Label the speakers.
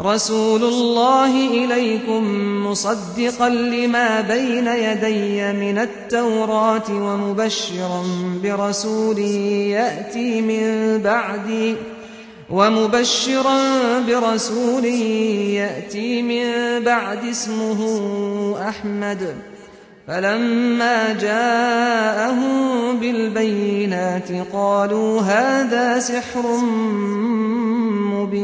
Speaker 1: رسول الله إليكم مصدقا لما بين يدي من التوراة ومبشرا برسول يأتي من بعدي ومبشرا برسول يأتي من بعد اسمه أحمد فلما جاءهم بالبينات قالوا هذا سحر مبين